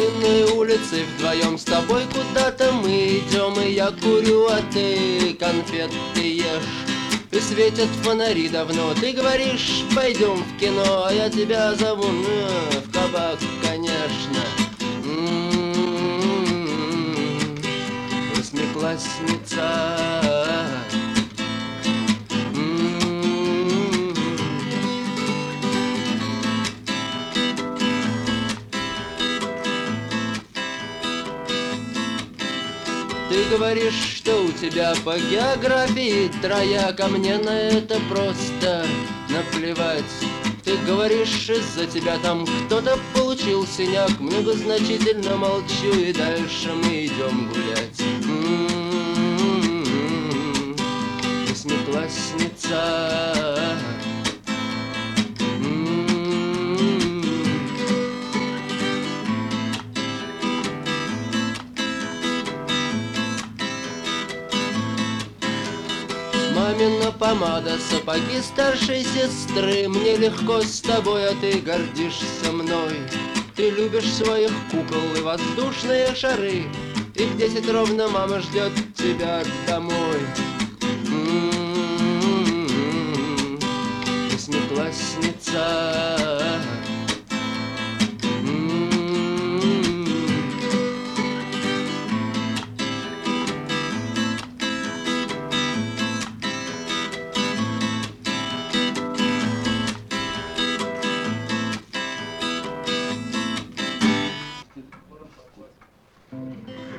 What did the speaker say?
темной улице Вдвоем с тобой куда-то мы идем И я курю, а ты конфеты ешь и светят фонари давно Ты говоришь, пойдем в кино А я тебя зову ну, в кабак, конечно М-м-м. Восьмиклассница Ты говоришь, что у тебя по географии трояк, а мне на это просто наплевать. Ты говоришь, из-за тебя там кто-то получил синяк, многозначительно молчу и дальше мы идем гулять. М-м-м. Восьмиклассница. Мамина помада, сапоги старшей сестры. Мне легко с тобой, а ты гордишься мной. Ты любишь своих кукол и воздушные шары. И в десять ровно мама ждет тебя домой. Восьмиклассница Mm-hmm.